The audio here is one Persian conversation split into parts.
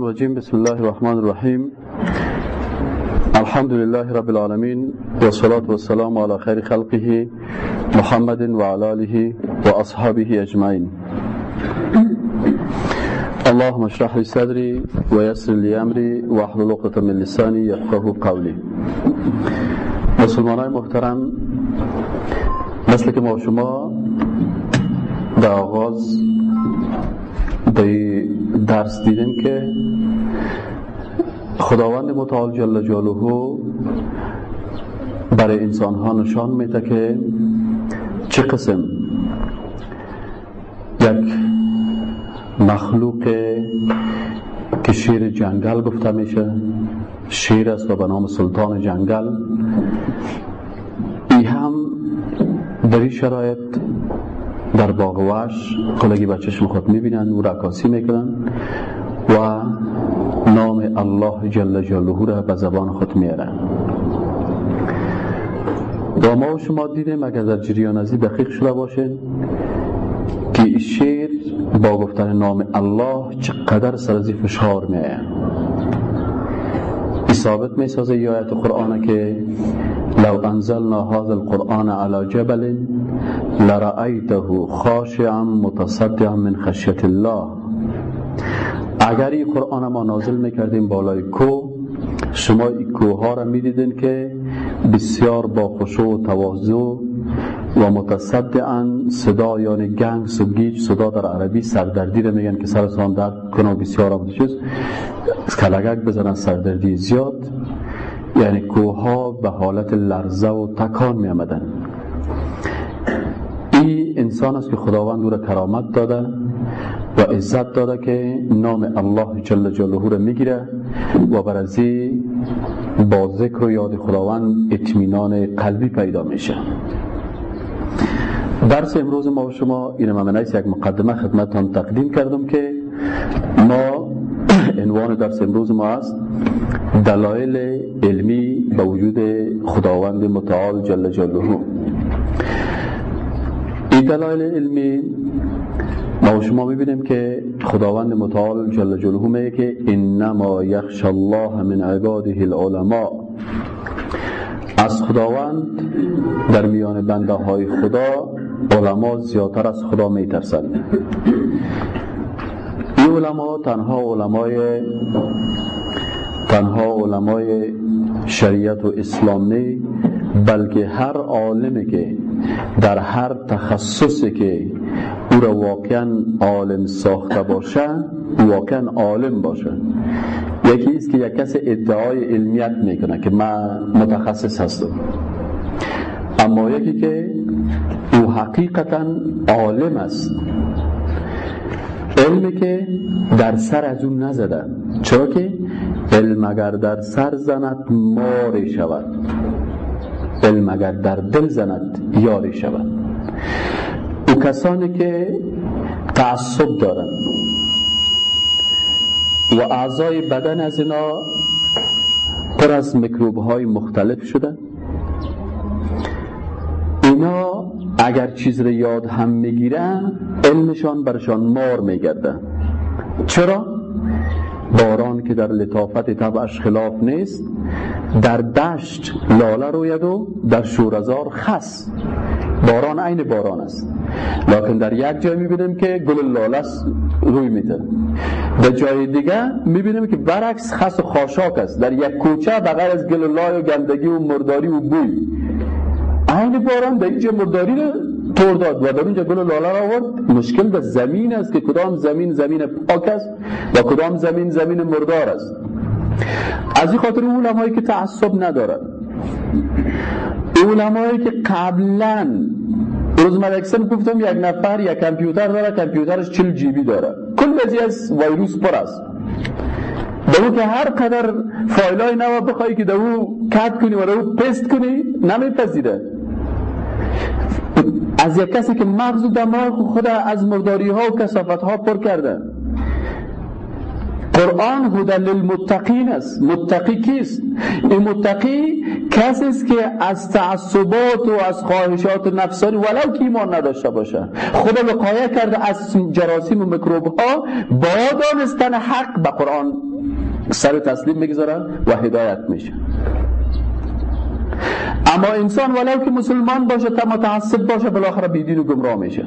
الرجيم بسم الله الرحمن الرحيم. الحمد لله رب العالمين والصلاة والسلام على خير خلقه محمد وعلى آله وأصحابه أجمعين. اللهم اشرح لي صدري ويسر لي أمري واحلل عقدة من لساني يفقه قولي. مسلمانای محترم مثل که ما شما در آغاز درس دیدیم که خداوند متعال جل جلاله برای انسان ها نشان میده که چه قسم یک مخلوق که شیر جنگل گفته میشه شیر است و به نام سلطان جنگل. ای هم در این شرایط در باغ وحش قلگی بچه چشم خود می‌بینن و رکاسی می‌کنن و نام الله جل جلاله را به زبان خود میارن. و ما و شما دیدیم اگر در جریان ازی دقیق شده باشه که شیر با گفتن نام الله چقدر سرزی فشار میآید. ثابت می سازه ای آیت قرآن که لو انزلنا هذا القرآن على جبل لرأيته خاشعا متصدعا من خشیت الله. اگر این قرآن ما نازل می‌کردیم بالای کو شما این کوه ها را می‌دیدین که بسیار با خشوع و تواضع و متصدعا صدا یعنی گنگ سگیج صدا در عربی سردردی را میگن که سرسان درد کنه بسیار هم چیز کلگک بزنن سردردی زیاد یعنی کوه ها به حالت لرزه و تکان می آمدن این انسان است که خداوند او را کرامت داده و عزت داده که نام الله جل جلاله را می‌گیره و بر از با ذکر و یاد خداوند اطمینان قلبی پیدا میشه. درس امروز ما و شما این من یک مقدمه خدمتتان تقدیم کردم که ما عنوان درس امروز ما است دلایل علمی به وجود خداوند متعال جل جلاله. دلایل علمی ما شما می‌بینیم که خداوند متعال جل جلاله میگه که انما یخش الله من عباده العلماء. از خداوند در میان بنده های خدا علما زیادتر از خدا میترسند. این علما تنها علمای تنها علمای شریعت و اسلام نه بلکه هر عالمی که در هر تخصصی که او را واقعا عالم ساخته باشه واقعا عالم باشه. یکی است که یک کس ادعای علمیت می‌کنه که من متخصص هستم. اما یکی که او حقیقتا عالم است. علمی که در سر از اون نزدن چرا که علم اگر در سر زند ماری شود. علم اگر در دل زند یاری شود. او کسانی که تعصب دارن و اعضای بدن از اینا پر از میکروب های مختلف شده اینا اگر چیز رو یاد هم می‌گیرن علمشان برشان مار میگرده چرا؟ باران که در لطافت طبعش خلاف نیست در دشت لاله روید و در شورزار خس. باران عین باران است. لکن در یک جای می‌بینیم که گل لاله روی میده در جای دیگه می‌بینیم که برعکس خس و خاشاک است. در یک کوچه بغیر از گل لاله و گندگی و مرداری و بوی. عین باران در اینجا مرداری رو طور داد و در اونجا گل لاله را آورد. مشکل در زمین است که کدام زمین زمین پاک است و کدام زمین زمین مردار است. از این خاطر علمایی که تعصب ندارن. علمایی که قبلا روز ملکسن گفتم یک نفر یک کامپیوتر داره کامپیوترش چل جیبی داره. کل بزی از ویروس پر است. دو که هر قدر فایلای نو بخوای که دو کت کنی و دو پست کنی نمیپذیره. از یک کسی که مغز و دماغ خود از مرداری ها و کسافت ها پر کرده. قرآن هدى للمتقین است. متقی کیست؟ این متقی کسی است که از تعصبات و از خواهشات نفسانی ولو که ایمان نداشته باشه. خدا وقایه کرده از جراثیم و میکروب ها با دانستن حق به قرآن سر تسلیم می‌گذاره و هدایت میشه. اما انسان ولو که مسلمان باشه تا متعصب باشه بالاخره بیدین و گمراه میشه.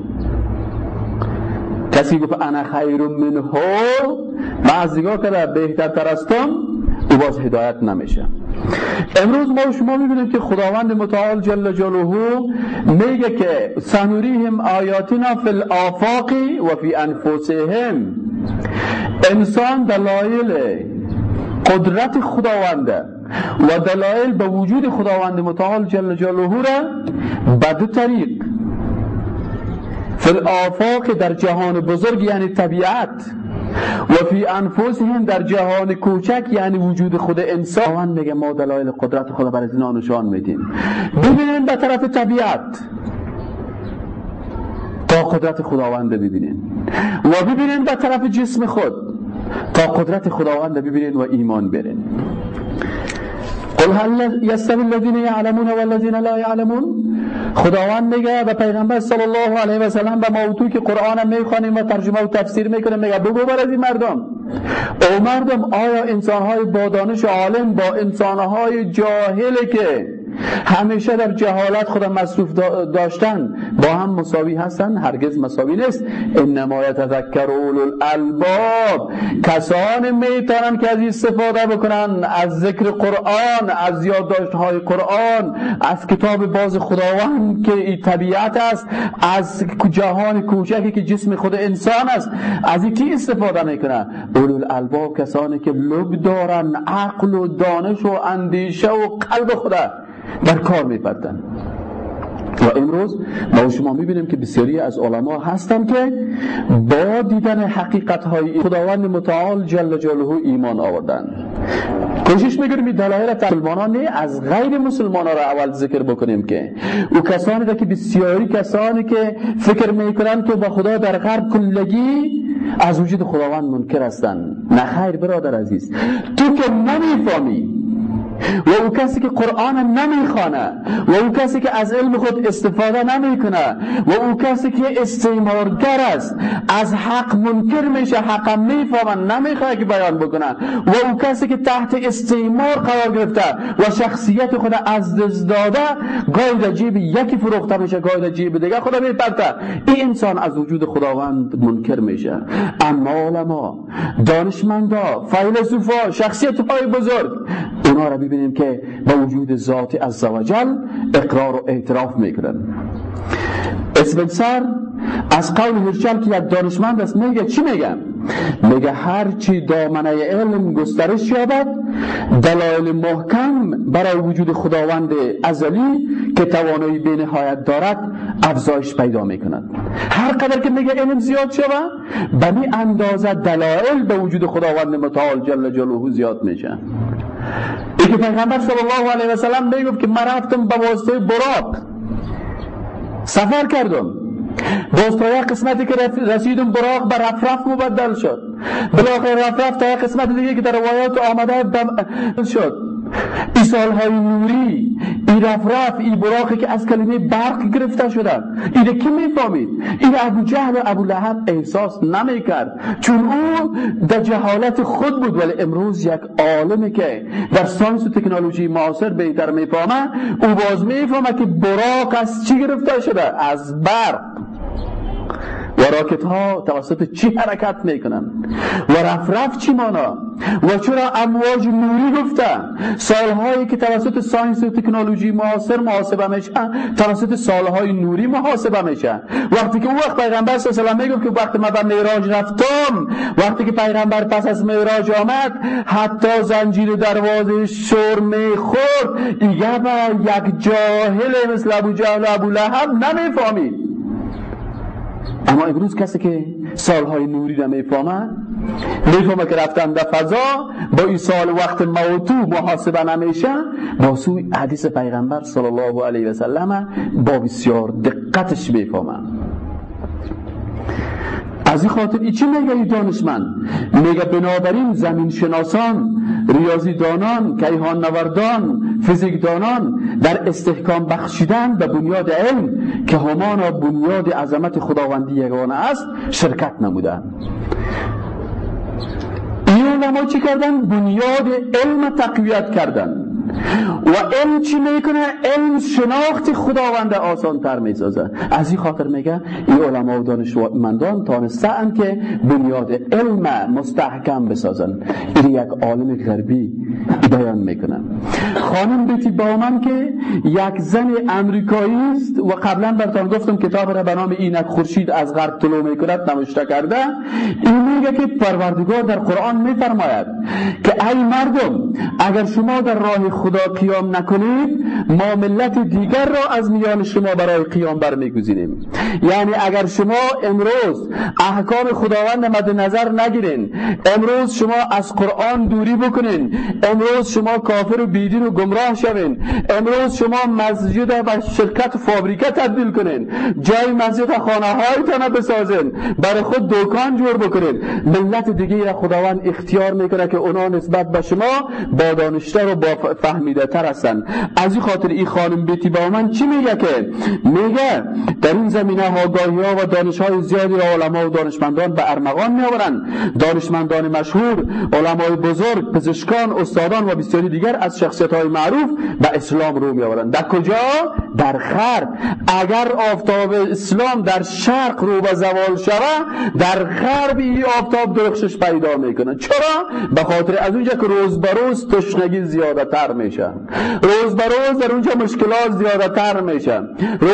کسی گفت انا خیر منه من از نگاه کرده او باز هدایت نمیشه. امروز ما شما می‌بینیم که خداوند متعال جل جلاله میگه که سنوریهم آیاتنا فی الافاق و فی انفسهم. انسان دلایل قدرت خداونده و دلایل به وجود خداوند متعال جل جلاله را به طریق فی در جهان بزرگ یعنی طبیعت و فی انفسهم در جهان کوچک یعنی وجود خود انسان. میگه ما دلایل قدرت خدا بر اینا نشان میدیم. ببینین به طرف طبیعت. تا قدرت خداوند ببینین و ببینین به طرف جسم خود. تا قدرت خداوند ببینین و ایمان برین قل هل یستوی الذین یعلمون والذین لا یعلمون خداوند میگه به پیغمبر صلی الله علیه و سلم به موضوع که قرآن می‌خوانیم و ترجمه و تفسیر می‌کنیم میگه بگو بر از این مردم. او مردم آیا انسانهای با دانش عالم با انسانهای جاهله که همیشه در جهالت خودم مصروف داشتن. با هم مساوی هستن هرگز مساوی نیست. انما یتذکر اولو الالباب. کسان می‌تونن که از استفاده بکنن از ذکر قرآن از یادداشت های قرآن از کتاب باز خداوند که این طبیعت است از جهان کوچکی که جسم خود انسان است. از این کی استفاده می‌کنن اولو الالباب کسانی که لب دارن عقل و دانش و اندیشه و قلب خدا در کار میپردن و امروز ما شما می‌بینیم که بسیاری از علما هستن که با دیدن حقیقت های خداوند متعال جل جلاله ایمان آوردن. کوشش این دلایل مسلمانان از غیر مسلمان را اول ذکر بکنیم که او کسانی که بسیاری کسانی که فکر می‌کنن که به خدا در غرب کلگی از وجود خداوند منکر هستن نه خیر برادر عزیز تو که نمی‌فهمی و او کسی که قرآن نمی‌خوانه و او کسی که از علم خود استفاده نمی‌کنه و او کسی که استعمارگر است از حق منکر میشه حق می‌فهمن نمی‌خواه که بیان بکنه و او کسی که تحت استعمار قرار گرفته و شخصیت خود از دست داده گاهی جیب یکی فروخته میشه گاهی جیب دیگه خدا میپرته این انسان از وجود خداوند منکر میشه. اما علما دانشمندا فیلسوفا شخصیت های بزرگ اونا را ببینیم که به وجود ذات عزوجل اقرار و اعتراف می‌کنن. اسپنسر از قول هرچل که یک دانشمند است میگه چی میگه میگه هر چی دامنه علم گسترش یابد دلایل محکم برای وجود خداوند ازلی که توانایی به نهایت دارد افزایش پیدا می‌کند. هر قدر که میگه علم زیاد شود به اندازه دلایل به وجود خداوند متعال جل جلاله زیاد میشه. ای که پیغمبر صلی الله علیه و سلم می‌گفت که من رفتم به واسطه براق. سفر کردم. باز تا یک قسمتی که رسیدم براق به رفرف مبدل شد. بلاخر رفرف تا یک قسمت دیگه که در روایات آمده شد. ای های نوری ای رفرف ای براقی که از کلمه برق گرفته شدن. اینه کی می‌فهمید؟ این ابو جهل و ابو لحب احساس نمی‌کرد. چون او در جهالت خود بود ولی امروز یک عالمی که در ساینس و تکنولوژی معاصر بهتر می‌فهمه او باز می‌فهمه که براق از چی گرفته شده؟ از برق. و راکت ها توسط چی حرکت می‌کنن و رفرف چی مانا؟ و چرا امواج نوری گفته سالهایی که توسط ساینس و تکنولوژی معاصر محاسبه میشه توسط سالهای نوری محاسبه میشه. وقتی که او وقت پیغمبر صلی الله و که وقتی من به معراج رفتم وقتی که پیغمبر پس از معراج آمد حتی زنجیر دروازه شور می‌خورد. دیگه یک جاهل مثل ابو جهل و ابو لهب نمی‌فهمید. اما امروز کسی که سالهای نوری را می‌فهمه می‌فهمه که رفتن در فضا با این سال وقت موتو محاسبه نمیشه با سوی حدیث پیغمبر صلی الله علیه و سلم با بسیار دقتش می‌فهمه از این خاطر ای چی میگه ای دانشمند؟ میگه بنابراین زمین شناسان ریاضیدانان کیهان نوردان فیزیکدانان در استحکام بخشیدن به بنیاد علم که همانا بنیاد عظمت خداوندی یگانه است شرکت نمودن این علما چی کردن؟ بنیاد علم تقویت کردن. و علم چی می‌کنه؟ علم شناخت خداوند آسان تر می‌سازه. از این خاطر میگه این علما و دانشمندان تانستن که بنیاد علم مستحکم بسازن. این یک عالم غربی بیان می‌کنن خانم بیتی با من که یک زن امریکایی است و قبلا براتون گفتم کتاب را به نام اینک خورشید از غرب طلوع می‌کند نوشته کرده. این میگه که پروردگار در قرآن میفرماید که ای مردم اگر شما در راه خدا قیام نکنید ما ملت دیگر را از میان شما برای قیام برمیگزینیم. یعنی اگر شما امروز احکام خداوند مد نظر نگیرین امروز شما از قرآن دوری بکنین امروز شما کافر و بیدین و گمراه شوین امروز شما مسجد و شرکت و فابریکه تبدیل کنین جای مسجد خانه هایتان بسازین برای خود دکان جور بکنین. ملت دیگه خداوند اختیار می‌کنه که اونا نسبت به شما با دانشتر و با فهمیده تر هستن. از این خاطر این خانم بیتی با من چی میگه که؟ میگه در این زمینه آگاهی ها و دانش های زیادی را علما و دانشمندان به ارمغان میآورند. دانشمندان مشهور علمای بزرگ پزشکان استادان و بسیاری دیگر از شخصیت های معروف به اسلام رو میآورند. در کجا؟ در غرب. اگر آفتاب اسلام در شرق رو به زوال شود در غرب این آفتاب درخشش پیدا می‌کنه. چرا؟ به خاطر از اونجا که روز به روز تشنگی زیاده تر میشه. روز به روز در اونجا مشکلات زیاده تر میشه.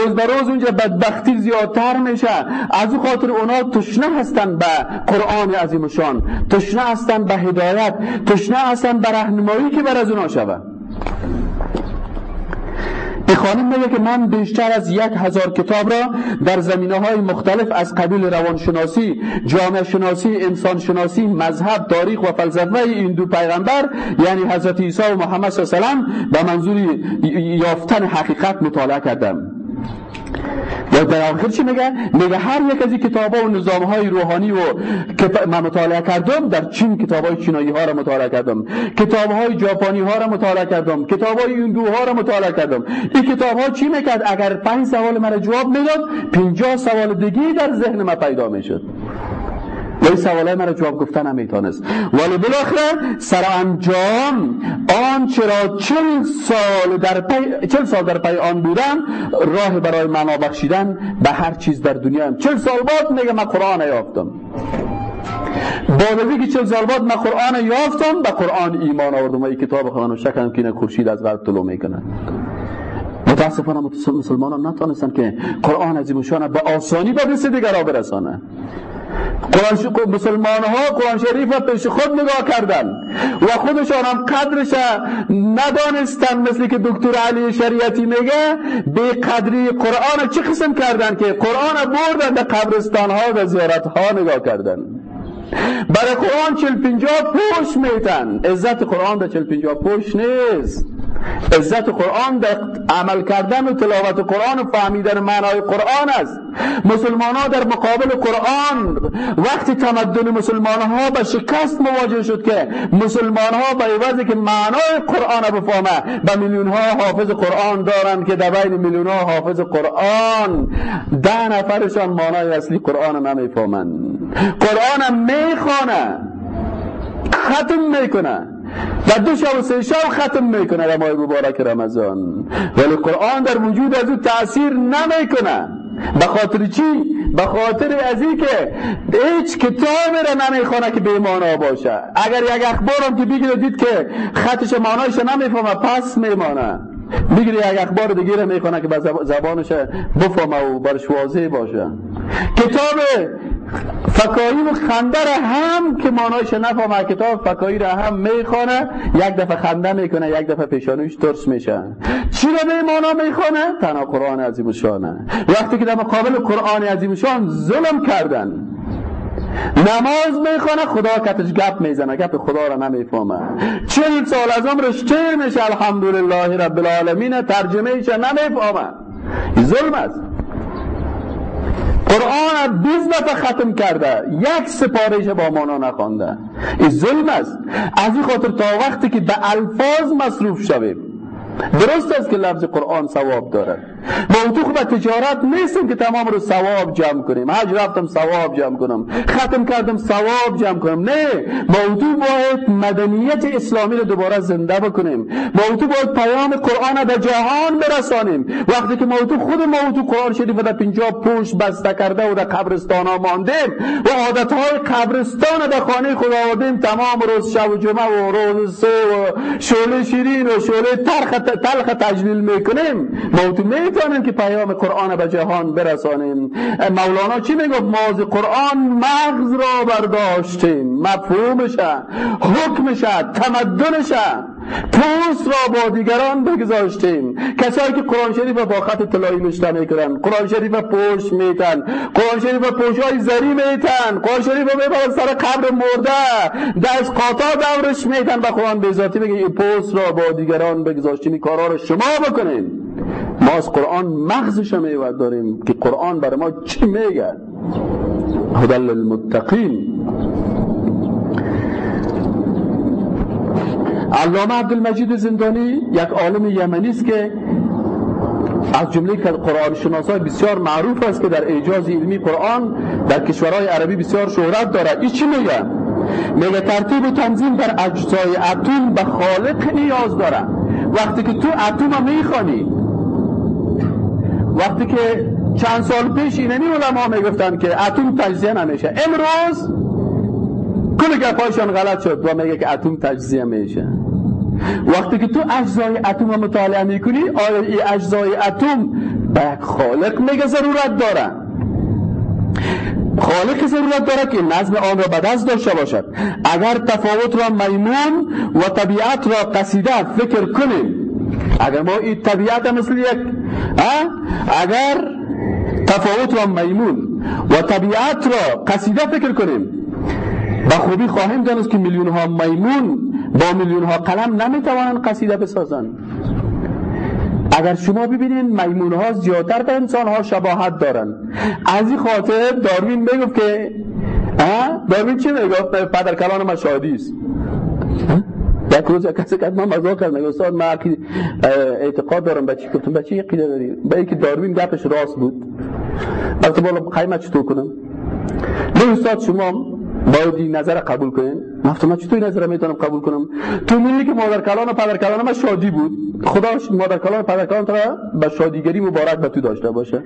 به روز اونجا بدبختی زیادتر میشه. از خاطر اونا تشنه هستن به قرآن عظیمشان. تشنه هستن به هدایت. تشنه هستن به رهنمایی که بر از اونا این خانم میگه که من بیشتر از یک هزار کتاب را در زمینه های مختلف از قبیل روانشناسی جامعه شناسی انسان شناسی مذهب تاریخ و فلسفه این دو پیغمبر یعنی حضرت عیسی و محمد صلی الله علیه و به منظور یافتن حقیقت مطالعه کردم. و در آخر چی میگه؟ میگه هر یک از این کتاب و نظام های روحانی و که من مطالعه کردم در چین کتاب های چینایی ها را مطالعه کردم. کتاب های ژاپنی ها را مطالعه کردم. کتاب های هندو ها را مطالعه کردم. این کتاب ها چی می‌کرد؟ اگر پنج سوال من جواب می‌داد پنجاه سوال دیگه در ذهن من پیدا می‌شد. ولی سوالای مرا جواب گفتن هم می‌تونست. ولی بالاخره سرانجام آن چرا چل سال در پی چل سال در پی آن بودن راه برای معنا بخشیدن به هر چیز در دنیا هم. چل سال بعد میگه من قرآن یافتم. با که چل سال بعد من قرآن یافتم به قرآن ایمان آوردم. و این کتاب خواهنم شکرم که خورشید از غرب طلوع می‌کنه متاسفانه مسلمانان نتانستن که قرآن عظیم به آسانی به دست دیگر برسانه قرآن مسلمان ها قرآن شریف را پیش خود نگاه کردن و خودشان هم قدرش ندانستن مثل که دکتر علی شریعتی میگه به قدری قرآن چه قسم کردن که قرآن بردن در قبرستان ها و زیارت ها نگاه کردن؟ برای قرآن چل پنجا پوش میتن. عزت قرآن در چل پنجا پوش نیست. عزت قرآن در عمل کردن و تلاوت قرآن و فهمیدن معنای قرآن است. مسلمان ها در مقابل قرآن وقتی تمدن مسلمان ها به شکست مواجه شد که مسلمان ها به عوضی که معنای قرآن بفهمه به میلیون ها حافظ قرآن دارن که در بین میلیون ها حافظ قرآن ده نفرشان معنای اصلی قرآن نمی‌فهمن قرآن می‌خوانه ختم می‌کنه. و دو شب و سه شب ختم می‌کنه در ماه مبارک رمضان. ولی قرآن در وجود از او تأثیر نمی‌کنه. به خاطر چی؟ به خاطر از این که هیچ کتاب را نمی‌خوانه که به مانا باشه. اگر یک اخبار هم که بگیره دید که خطش مانایش نمی‌فهمه پس میمانه. می‌گیره یک اخبار دیگه را می‌خوانه که به زبانش بفهمه و برش واضح باشه. کتاب فکایی و خنده را هم که مانایش نفهمه کتاب فکایی را هم می‌خوانه یک دفعه خنده می‌کنه یک دفعه پیشانوش ترس میشه. چی را به مانا می‌خوانه تنها قرآن عظیم شانه وقتی که در مقابل قرآن عظیم شان ظلم کردن. نماز می‌خوانه خدا کتش گپ می‌زنه گپ خدا را نمی‌فهمه. چل سال از عمرش چه میشه؟ الحمدلله رب العالمین ترجمه ایشه نمی‌فهمه. ظلم است. قرآن 20 دفعه ختم کرده. یک سپارش با مانا نخوانده. این ظلم است. از این خاطر تا وقتی که به الفاظ مصروف شویم. درست است که لفظ قرآن ثواب دارد. موضوع به تجارت نیستیم که تمام رو ثواب جمع کنیم. حج رفتم ثواب جمع کنم. ختم کردم ثواب جمع کنم. نه. موضوع باید مدنیت اسلامی رو دوباره زنده بکنیم. موضوع باید پیام قرآن به جهان برسانیم. وقتی که موضوع خود موضوع قرآن شریف در پنجاب پوش بسته کرده و در قبرستان ها ماندیم و عادت های قبرستان در خانه خدا آوردیم تمام روز شب و جمعه و روز سه و شوله شیرین و شوله ترخ تلخ تجلیل می‌کنیم. موضوع می‌تونیم که پیام قرآن به جهان برسانیم. مولانا چی می‌گفت؟ ما قرآن مغز را برداشتیم. مفهومشه حکمشه تمدنشه. پوست را با دیگران بگذاشتیم. کسایی که قرآن شریف با خط طلایی نشته می‌کنن. قرآن شریف پوش میتن. قرآن شریف پوش های زری میتن. قرآن شریف می‌برن سر قبر مرده. دست قاطا دورش میتن و قرآن به ذاتی میگه این پوست را با دیگران بگذاشتیم. این کارا رو شما بکنین. ما از قرآن مغزش میود داریم که قرآن برای ما چی میگه؟ هدل المتقین علامه عبدالمجید زندانی یک عالم یمنی است که از جمله قرآن شناسای بسیار معروف است که در اعجاز علمی قرآن در کشورهای عربی بسیار شهرت دارد. این چی میگه؟ میگه ترتیب و تنظیم در اجزای اتم به خالق نیاز داره وقتی که تو اتم می‌خوانی. وقتی که چند سال پیش اینمی علما می‌گفتن که اتم تجزیه نمیشه. امروز کل گپایشان غلط شد. و میگه که اتم تجزیه میشه. وقتی که تو اجزای اتم رو مطالعه می‌کنی آیا این اجزای اتم به خالق میگه ضرورت داره. خالق ضرورت داره که نظم آن را به دست داشته باشد. اگر تفاوت را میمون و طبیعت را قصیده فکر کنیم. اگر ما این طبیعت مثل یک اگر تفاوت را میمون و طبیعت را قصیده فکر کنیم با خوبی خواهیم دانست که میلیون ها میمون با میلیون ها قلم نمی‌توانند قصیده بسازند. اگر شما ببینید میمون ها زیادتر به انسان ها شباهت دارند. از این خاطر داروین می‌گفت که داروین چی می‌گفت؟ پدر کلان ما شادی است. یک روز کسی که من مزاق کرد میگه استاد من اعتقاد دارم بچی گفتم بچی عقیده داری؟ به اینکه داروین گپش راست بود. البته بالا قیمت چطور کنم؟ نه استاد شما باید این نظر قبول کنین؟ گفتم من چطور نظر می‌تونم قبول کنم؟ تو میگی که مادر کلان و پدر کلان ما شادی بود. خدا مادر کلان و پدر کلان تو به شادیگری مبارک به تو داشته باشه.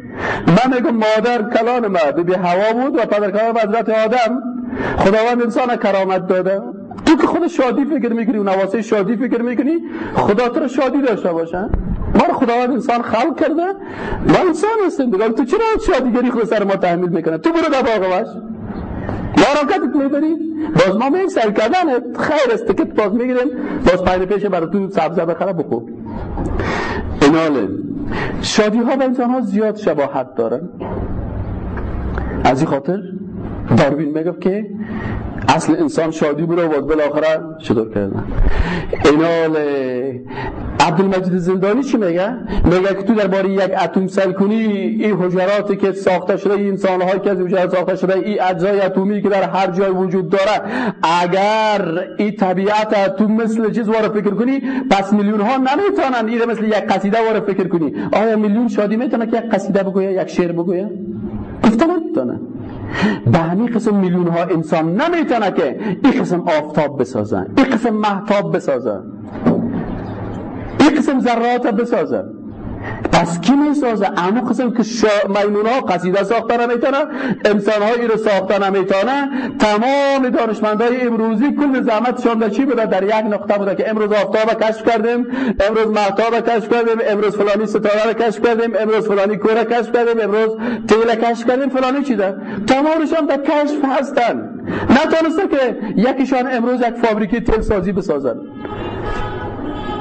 من میگم مادر کلان ما به هوا بود و پدر کلان حضرت آدم خداوند انسان کرامت داده. تو که خود شادی فکر می‌کنی و نواسه شادی فکر می‌کنی خدا تو شادی داشته باشه. ما خداوند انسان خلق کرده. ما انسان هستیم دیگه. تو چرا شادیگری خود سر ما تحمیل می‌کنه؟ تو برو در باغ باش مراکتت می‌بری باز ما میم سر کردن خیر است. تکت باز می‌گیریم. باز پایین پیش برای تو سبزه بخره بخور. ایناله شادی ها به انسان ها زیاد شباهت دارن. از این خاطر داروین می‌گفت که اصل انسان شادی بود و بالاخره چطور کردن؟ اینال عبدالمجید زندانی چی میگه؟ میگه که تو درباره یک اتم سل کنی این حجراتی که ساخته شده این هایی که از حجرات ساخته شده این اجزای اتمی که در هر جای وجود داره اگر این طبیعت اتم مثل چیز وارد فکر کنی پس میلیون ها نمی‌تونن این مثل یک قصیده وارد فکر کنی. آیا میلیون شادی می‌تونه که یک قصیده بگویه یک شعر بگویه گفتن نمی‌تونه. به همین قسم میلیون ها انسان نمی‌تونه که این قسم آفتاب بسازن این قسم محتاب بسازن این قسم ذرات بسازن. پس کی می‌سازه؟ اما قسم که شا... میمون ها قصیده ساختن نمی‌تونه انسان های رو ساختن نمی‌تونه. تمام دانشمندای امروزی کل زحمتشان در چی بوده؟ در یک نقطه بوده که امروز آفتاب کشف کردیم امروز محتاب کشف کردیم امروز فلانی ستاره رو کشف کردیم امروز فلانی کوره کشف کردیم امروز تیل کشف کردیم. فلانی چی ده تمامشان در کشف هستن. نتونسته که یکیشان امروز یک فابریکی تیل سازی بسازن.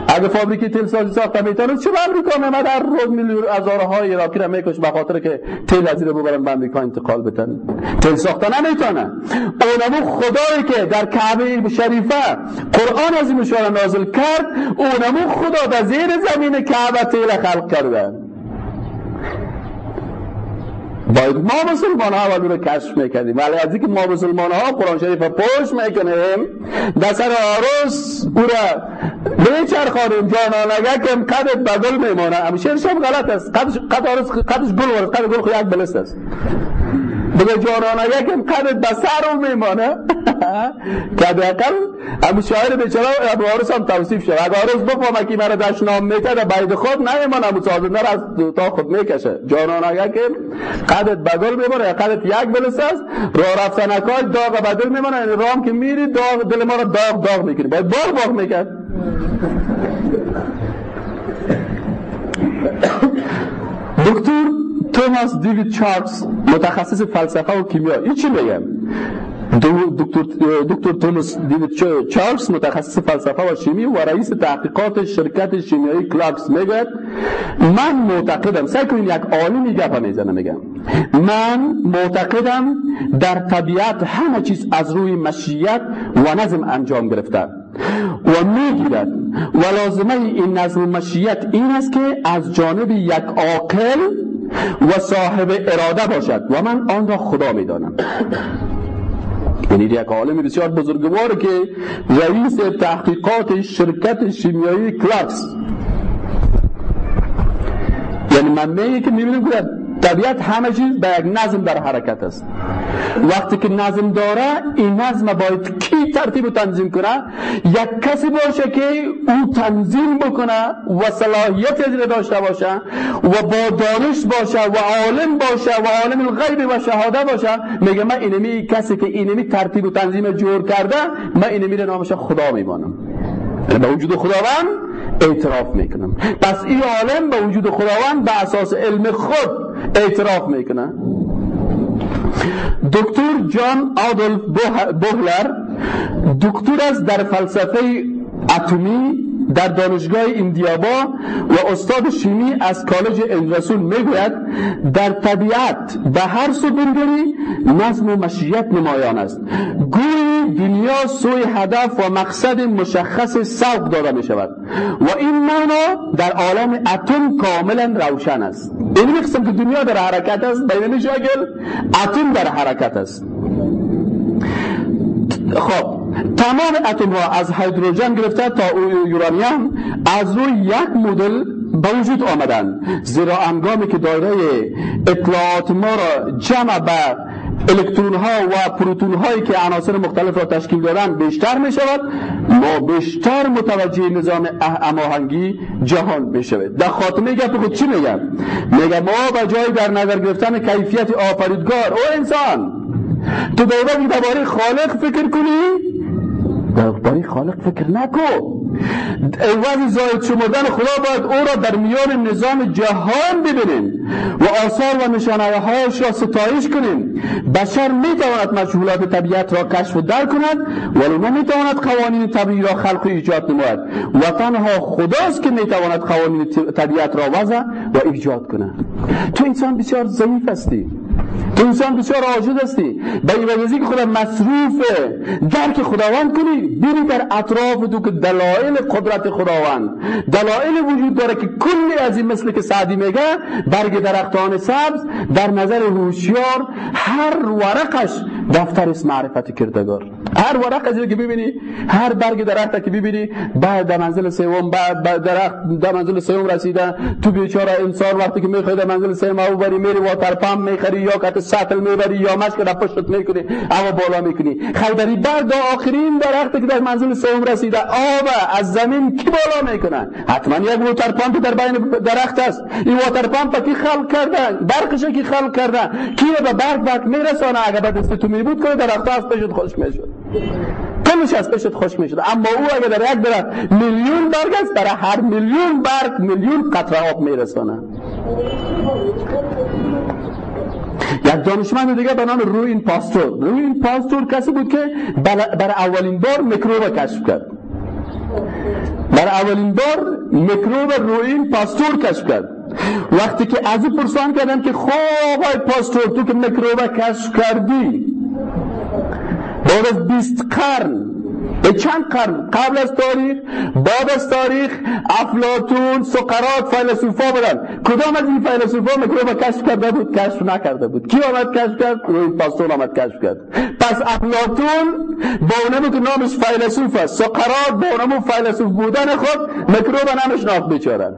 اگه فابریکی تیل سازی ساخته می‌تونه چه امریکا نمد؟ در روز میلیون هزارهای عراقی را میکش به خاطر که تیل از ببرن به امریکا انتقال بتن تیل ساخته نمی‌تونه. اونمو خدایی که در کعبه شریفه قرآن از این نازل کرد اونمو خدا در زیر زمین کعبه تیل خلق کردن باید ما مسلمان ها اول رو کشف می‌کردیم. ولی از اینکه ما مسلمان ها قرآن شریف پوش می‌کنیم در سر آرس او را بیچرخانیم جانانگه که قدت بدل میمانه. همیشه شب غلط است. قدش, قد آرس قدش گل ورد. قد گل خود یک بلست است. بگه جانانه یکم قدت به سر میمانه. که اقل همون شاعر بیچاره ابو عارس هم توصیف شد. اگه عارس بفهمه که مرا دشنام می‌کرد بید خود نمیمانه همون سازنده را از تا خود می‌کشه. جانانه یکم قدت بدل میمانه قدت یک بلس است. راه رفتنکای داغ بدل میمانه. یعنی رام که میری داغ دل ما را داغ داغ می‌کنی. باید باغ باغ می‌کرد. دکتر توماس دیوید چارلز متخصص فلسفه و کیمیا. این چی میگم دکتر دکتر توماس دیوید چارلز متخصص فلسفه و شیمی و رئیس تحقیقات شرکت شیمیایی کلاکس میگه من معتقدم سعی کنید یک عالمی گپ می‌زنه میگم من معتقدم در طبیعت همه چیز از روی مشیت و نظم انجام گرفته و می‌گیرد. و لازمه این نظم و مشیت این است که از جانب یک عاقل و صاحب اراده باشد و من آن را خدا می‌دانم. یعنی یک عالم بسیار بزرگوار که رئیس تحقیقات شرکت شیمیایی کلاکس یعنی من میگه که می‌بینیم که طبیعت همه چیز به یک نظم در حرکت است. وقتی که نظم داره این نظم باید کی ترتیب و تنظیم کنه؟ یک کسی باشه که او تنظیم بکنه و صلاحیت داشته باشه و با دانش باشه و عالم باشه و عالم الغیب و شهاده باشه. میگه من اینمی کسی که اینمی ترتیب و تنظیم جور کرده من اینمی رو نامش خدا میمانم یعنی به وجود خداوند اعتراف می‌کنم. پس این عالم به وجود خداوند به اساس علم خود اعتراف می‌کنه دکتر جان آدولف بوهلر دکتر است در فلسفه اتمی در دانشگاه ایندیابا و استاد شیمی از کالج رسول می‌گوید در طبیعت به هر سو بنگری نظم و مشیت نمایان است. گوی دنیا سوی هدف و مقصد مشخص سوق داده می شود و این معنا در عالم اتم کاملا روشن است. این قسم که دنیا در حرکت است بین شاگل اتم در حرکت است. خب تمام اتم ها از هیدروژن گرفته تا یورانیم از روی یک مدل به وجود آمدن. زیرا انگامی که دایره اطلاعات ما را جمع به الکترون ها و پروتون هایی که عناصر مختلف را تشکیل دادن بیشتر می شود ما بیشتر متوجه نظام اماهنگی جهان می شود در خاتمه گپ خود چی میگم؟ میگم ما به جای در نظر گرفتن کیفیت آفریدگار او انسان. تو باید درباره خالق فکر کنی؟ درباره خالق فکر نکو عوض زاید شمردن خدا باید او را در میان نظام جهان ببینیم و آثار و نشانه هایش را ستایش کنیم. بشر می تواند مشغولات طبیعت را کشف و در کند ولی نمی تواند قوانین طبیعی را خلق و ایجاد نماید. و تنها خداست که می تواند قوانین طبیعت را وضع و ایجاد کند. تو انسان بسیار ضعیف هستی. تو انسان بسیار عاجز هستی. به این که خدا مصروف درک خداوند کنی بری در اطراف تو که دلایل قدرت خداوند. دلایل وجود داره که کلی از این مثل که سعدی میگه برگ درختان سبز در نظر هوشیار هر ورقش دفتر اسم معرفت کردگار. هر ورق که ببینی هر برگ درخت که ببینی بعد در منزل سوم بعد درخت در منزل سوم رسیده. تو بیچاره انسان وقتی که می‌خواد در منزل سوم او بری میری واتر پمپ می‌خری یا کت سطل می‌بری یا مشک را پشتت می‌کنی اما بالا می‌کنی. خیبری بعد آخرین درخت که در منزل سوم رسیده آب از زمین کی بالا می‌کنن حتما یک واتر پمپ در بین درخت است. این واتر پمپ کی خلق کردن برقش کی خلق کردن کی به برق برق میرسانه؟ اگر به دست تو میبود کنه درخت از پشت خوش می‌شد. کلش از پشت خوش می‌شد. اما او اگر در یک درخت میلیون برگ است برای هر میلیون برگ میلیون قطره آب میرسانه یک دانشمند دیگه به نام روین پاستور. روین پاستور کسی بود که بر اولین بار میکروب کشف کرد. بر اولین بار میکروب روین پاستور کشف کرد. وقتی که از پرسان کردن که خواه پاستور تو که میکروب کشف کردی؟ بعد بیست قرن. به چند قرن؟ قبل از تاریخ بعد از تاریخ افلاتون سقرات فیلسوفا بودن. کدام از این فیلسوفا میکروب کشف کرده بود؟ کشف نکرده بود. کی آمد کشف کرد؟ روی پاستور آمد کشف کرد. پس افلاتون با اونمو که نامش فیلسوف است. سقرات با اونمو فیلسوف بودن خود میکروب نمشناخت بیچارن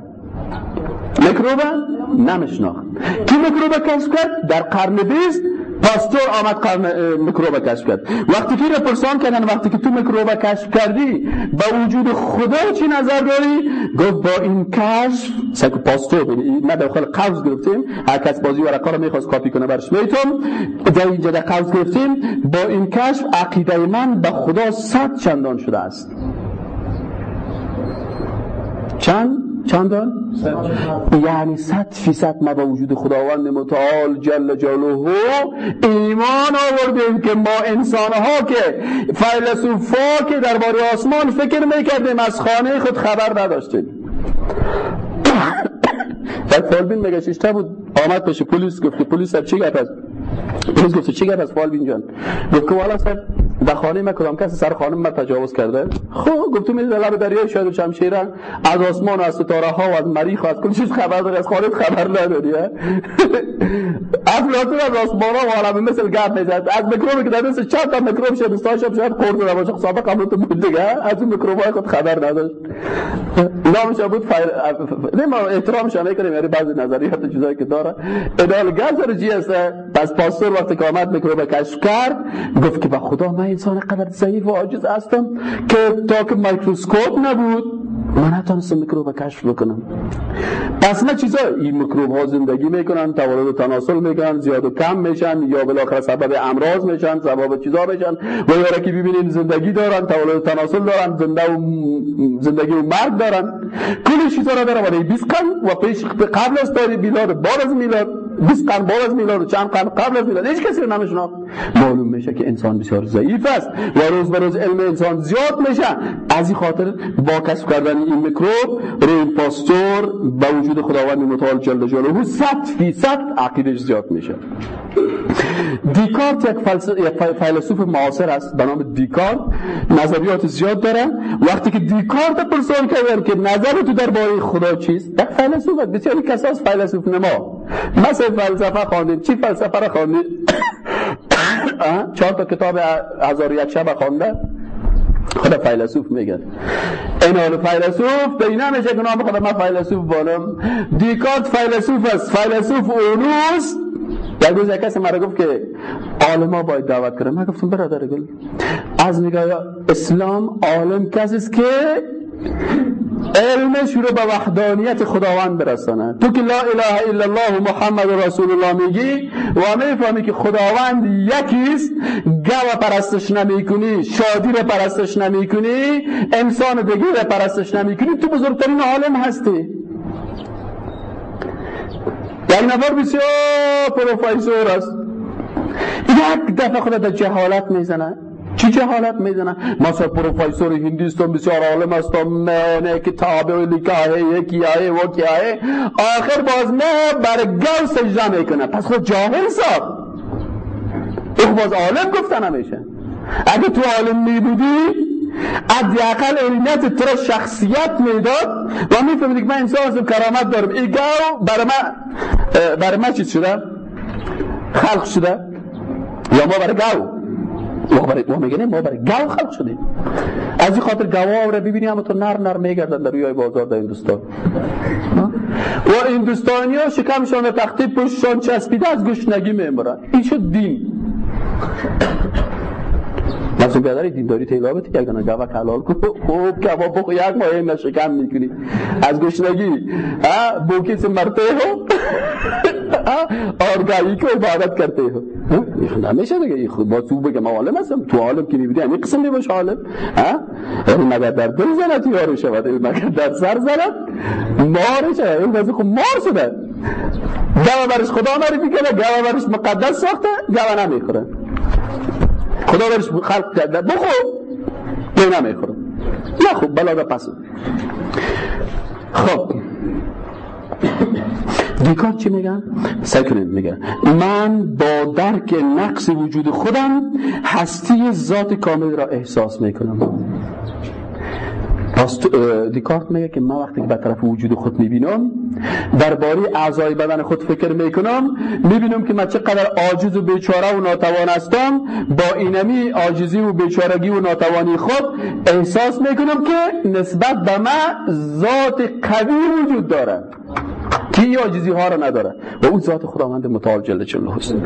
میکروب نمشناخت کی میکروب کشف کرد؟ در قرن بیست پاستور آمد میکروب کشف کرد. وقتی که پرسان کردن وقتی که تو میکروب کشف کردی با وجود خدا چی نظر داری؟ گفت با این کشف سک پاستور نه داخل قوز گرفتیم. هر کس بازی ورقا رو می‌خواست کاپی کنه برش. میتون در اینجا در قوز گرفتیم. با این کشف عقیده من به خدا صد چندان شده است. چند؟ چندان؟ یعنی صد فیصد ما با وجود خداوند متعال جل جلاله ایمان آوردیم که ما انسان ها که فیلسوفا که درباره آسمان فکر می‌کردیم از خانه خود خبر نداشتیم. در فالبین مگه بود؟ آمد پیش پلیس گفت پلیس چی گفت پلیس گفت چی گفت است فالبین جان؟ گفت که والا سر در خانه من کدام کسی سر خانم من تجاوز کرده؟ خب گفتم می لب دریای شاید و شمشیره. از آسمان و از ستاره ها و از مریخ و از کل چیز خبر داری از خانه خبر نداری افلاطون از آسمان ها و عالم مثل گپ می‌زد. از میکروبی که در دست چند تا میکروب شد دوستاش شاید خورده در باشه خسابه قبل تو بود دیگه از اون میکروب های خود خبر نداشت. نامش بود فایل نه ما احترامش می‌کنیم یعنی بعضی نظریات چیزایی که داره. ادال گاز جی است پس پاسور وقتی که آمد میکروب کشف کرد گفت که با خدا من انسان قدر ضعیف و عاجز هستم که تا که میکروسکوپ نبود من نتونستم میکروب کشف بکنم. پس نه چیزا این میکروب ها زندگی می‌کنن تولد و تناسل می‌کنن زیاد و کم میشن یا بالاخره سبب امراض میشن سبب چیزا میشن. و یا که ببینین زندگی دارن تولد و تناسل دارن زنده و زندگی و مرگ دارن. کل چیزا را دارن ولی 20 و پیش قبل از تاریخ میلاد بعد از میلاد 20 قرن بعد از میلاد چند قرن قبل از میلاد. هیچ کسی رو نمیشناخت. معلوم میشه که انسان بسیار ضعیف است و روز به روز علم انسان زیاد میشه. از این خاطر با کسب کردن این میکروب روی پاستور با وجود خداوند متعال جل جلاله 100 فیصد عقیدش زیاد میشه. دیکارت یک فیلسوف معاصر است به نام دیکارت. نظریات زیاد داره. وقتی که دیکارت پرسان کردن که نظر تو درباره خدا چیست؟ یک فیلسوف بسیاری کساس فیلسوف نما. مثل فلسفه خواندیم چی فلسفه را خواندیم چهار تا کتاب هزار یک شب خونده. خدا فیلسوف میگن این حال فیلسوف به این نمیشه که نام خدا. من فیلسوف بانم دیکارت فیلسوف است. فیلسوف اونوست. یک روز یک کسی مرا گفت که عالم باید دعوت کنه. من گفتم برادر گل. از نگاه اسلام عالم کسی که علمش رو به وحدانیت خداوند برسانه تو که لا اله الا الله محمد رسول الله میگی و می‌فهمی که خداوند یکیست گو پرستش نمی‌کنی شادی رو پرستش نمی‌کنی انسان دیگه رو پرستش نمی‌کنی. تو بزرگترین عالم هستی. یک نفر بسیار پروفیسور است. یک دفعه خود در جهالت می‌زنه چی جهالت می‌زنه مثلا پروفیسور هندوستان بسیار عالم است میانه کتاب و لکه یکی آیه و کی آیه آخر باز نه بر گل سجده می‌کنه. پس خود جاهل ساخت او باز عالم گفتن نمیشه اگه تو عالم میبودی حداقل علمیت تو شخصیت می‌داد و می‌فهمید که من انسان هستم کرامت دارم. این گاو برای من برای من چیز شده؟ خلق شده؟ یا ما برای گاو ما برای ما میگه ما برای گاو خلق شدیم. از این خاطر گاوا را ببینی اما تو نر نر میگردن در روی بازار در هندوستان. و هندوستانی ها شکمشان تختی پشتشان چسبیده از گشنگی میمرن این شد دین. مثلا بیادر دینداری تیلاوتی یک دانه گوه حلال کن. خوب که بخو یک ماه این شکم می‌کنی. از گشنگی. بوکیس مرته هو آرگایی که عبادت کرته هو نمیشه دیگه با تو بگه ما عالم هستم. تو عالم که میبودی همین قسم میباش عالم. علم مگر در دل زند یارو شود؟ علم مگر در سر زند؟ مار شد علم وزی خب مار شده. گوه برش خدا معرفی کنه گوه برش مقدس ساخته گوه نمی‌خوره. خدا برش خلق کرده بخو نه نمی‌خوره. نه خوب بلا پس. خب. دیکارت چی میگن؟ سکنید میگن من با درک نقص وجود خودم هستی ذات کامل را احساس می‌کنم. راست دیکارت میگه که من وقتی که به طرف وجود خود می‌بینم درباره اعضای بدن خود فکر می‌کنم می‌بینم که من چقدر عاجز و بیچاره و ناتوان هستم با اینمی عاجزی و بیچارگی و ناتوانی خود احساس می‌کنم که نسبت به من ذات قوی وجود داره. که این عاجزی ها را نداره؟ و اون ذات خداوند متعال جل جلاله است.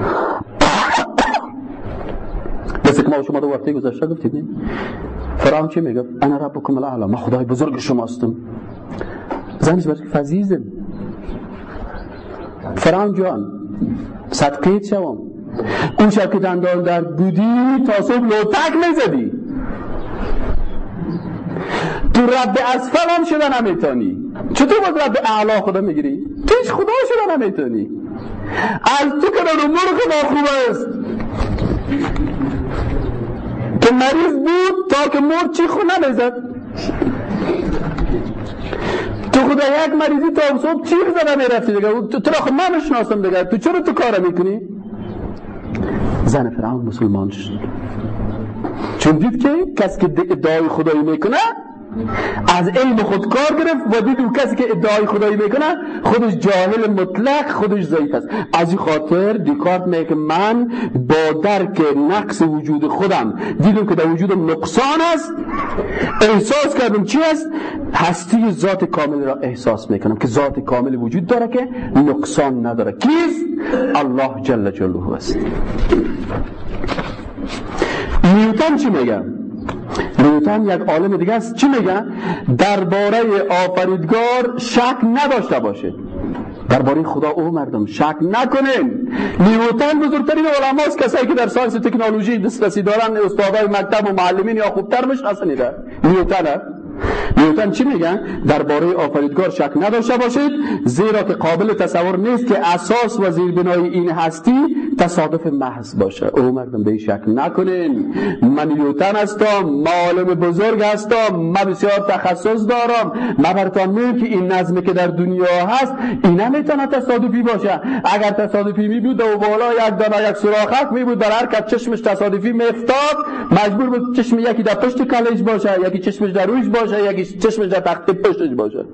مثل که ما شما دو وقتی گذاشته گفتید فرعون چی میگه؟ انا ربکم الاعلا. ما خدای بزرگ شما هستم زنش برای فزیزم فرعون جان صدقیت شوم. اون شب که دندان در بودی تا صبح لوتک می‌زدی. تو رب اسفل هم شدن نمی‌تونی. چطور باز رب اعلا خدا می‌گیری؟ تو هیچ خدا شدن نمی‌تونی. از تو که امور خدا خوب است. که مریض بود تا که مرد چی خونه نمی‌زد تو خدا یک مریضی تا صبح چیخ زده می‌رفتی دیگه؟ تو را خود من می‌شناسم دیگه. تو چرا تو کار می‌کنی؟ زن فرعون مسلمان شد. چون دید که کسی که ادعای خدایی می‌کنه از علم خود کار گرفت و دید کسی که ادعای خدایی می‌کنه خودش جاهل مطلق خودش ضعیف است. از این خاطر دیکارت میگه من با درک نقص وجود خودم دیدم که در وجودم نقصان است احساس کردم چی است؟ هستی ذات کامل را احساس می‌کنم که ذات کامل وجود داره که نقصان نداره. کیست؟ الله جل جلاله است. نیوتن چی میگم؟ نیوتن یک عالم دیگه است. چی میگن درباره آفریدگار شک نداشته باشه درباره خدا او مردم شک نکنین. نیوتن بزرگترین علماست کسایی که در ساینس تکنولوژی دسترسی دارن استادای مکتب و معلمین یا خوبتر میشناسنیده. نیوتن نیوتن چی میگن؟ درباره آفریدگار شک نداشته باشید زیرا که قابل تصور نیست که اساس و زیربنای این هستی تصادف محض باشه. او مردم به شک نکنین. من نیوتن هستم معالم بزرگ هستم من بسیار تخصص دارم. براتون میگم که این نظمی که در دنیا هست این نمی‌تونه تصادفی باشه. اگر تصادفی می بود و بالا یک دانه یک سوراخک می بود در هر کس چشمش تصادفی میفتاد مجبور بود چشم یکی در پشت کلش باشه یکی چشمش در رویش باشه یکی چشمش در تخت پشتش باشه.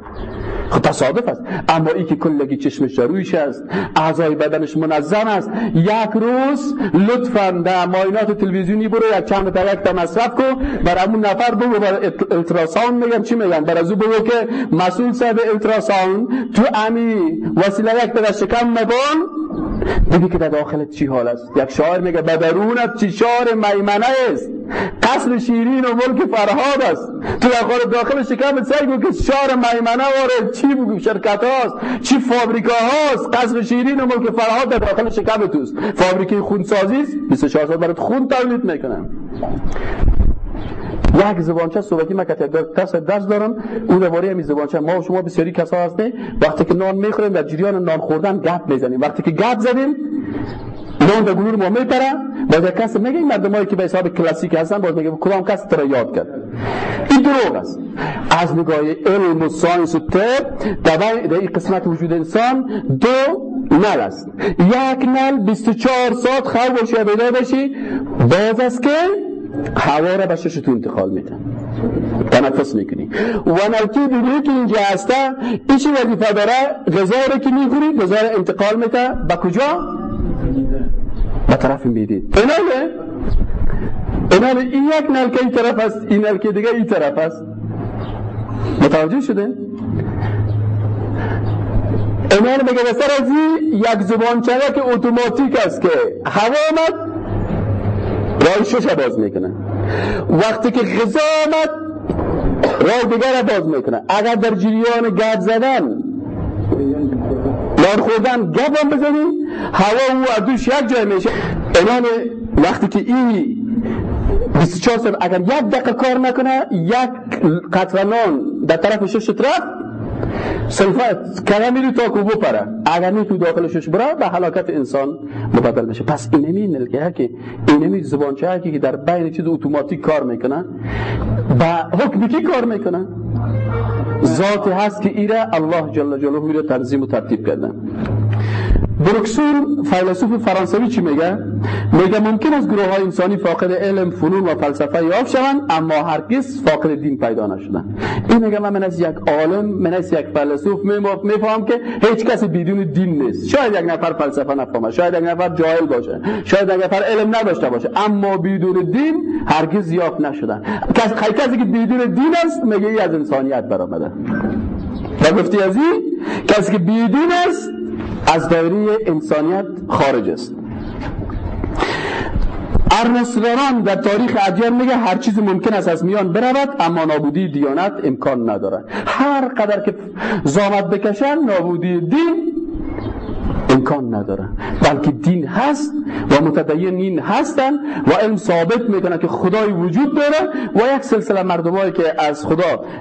خب تصادف است. اما ای که کلگی چشمش در رویش است اعضای بدنش منظم است. یک روز لطفا در ماینات تلویزیونی برو یک چند تا یک تا مصرف کن. بر همون نفر بگو بر التراساوند میگم چی میگن. بر از بگو که مسئول صاحب التراساوند تو امی وسیله یک در شکم مبان دیگه که در داخلت چی حال است. یک شاعر میگه به درونت چی شعر میمنه است؟ قصر شیرین و ملک فرهاد است. تو در داخل شکم سعی که شعر میمنه واره چی شرکت هاست. چی فابریکا هاست؟ قصر شیرین و ملک فرهاد در داخل شکم توست. فابریکه خونسازی است. 24 ساعت برات خون تولید می‌کنن یک زبانچه صحبتی من که درس درس دارم اون درباره همین زبانچه. ما و شما بسیاری کسا هستیم وقتی که نان می‌خوریم در جریان نان خوردن گپ می‌زنیم. وقتی که گپ زدیم نان در گلوی ما میپره یک کس میگه این مردمایی که به حساب کلاسیک هستن باز میگه کدام کس ترا یاد کرد؟ این دروغ است. از نگاه علم و science و طب در این قسمت وجود انسان دو نل است. یک نل 24 ساعت خواب و بیدار بشی باز است که هوا را به تو انتقال میده تنفس می‌کنی. و نلکی دیگه که اینجا هسته ایچی وظیفه داره؟ غذا رو که می‌خوری غذا رو انتقال میده. به کجا؟ به طرف می‌دید ایناله؟ ایناله این یک نلکه این طرف است این نلکه دیگه این طرف است. متوجه شده؟ ایناله میگه بسر از یک زبان که اتوماتیک است که هوا آمد راه شش باز می‌کنه. وقتی که غذا آمد راه دیگر باز می‌کنه. اگر در جریان گرد زدن نان خوردن گپ هم بزنی هوا او دوش یک جای میشه. اینان وقتی که این 24 ساعت اگر یک دقیقه کار نکنه یک قطره نان در طرف شش صنفت کلمه میری تا کو بپره. اگر می تو داخلش بره به حلاکت انسان مبدل میشه پس اینمی نلگه که اینمی زبانچه که در بین چیز اتوماتیک کار می‌کنه. با حکم کی کار می‌کنه؟ ذاتی هست که ایره الله جل جلاله رو تنظیم و ترتیب کردن بروکسور فیلسوف فرانسوی چی میگه؟ میگه ممکن است گروه های انسانی فاقد علم فنون و فلسفه یافت شوند اما هرگز فاقد دین پیدا نشدن این میگه من من از یک عالم من از یک فیلسوف میفهم که هیچ کسی بدون دین نیست. شاید یک نفر فلسفه نفهمه شاید یک نفر جاهل باشه شاید یک نفر علم نداشته باشه اما بدون دین هرگز یافت نشدن کسی کسی که بدون دین است میگه ای از انسانیت برآمده. و گفتی از کسی که بدون است از دایره انسانیت خارج است. ارنستران در تاریخ ادیان میگه هر چیز ممکن است از میان برود اما نابودی دیانت امکان نداره هر قدر که زامت بکشن نابودی دین امکان نداره بلکه دین هست و متدینین هستن و علم ثابت می‌کنه که خدای وجود داره و یک سلسله مردمایی که از خدا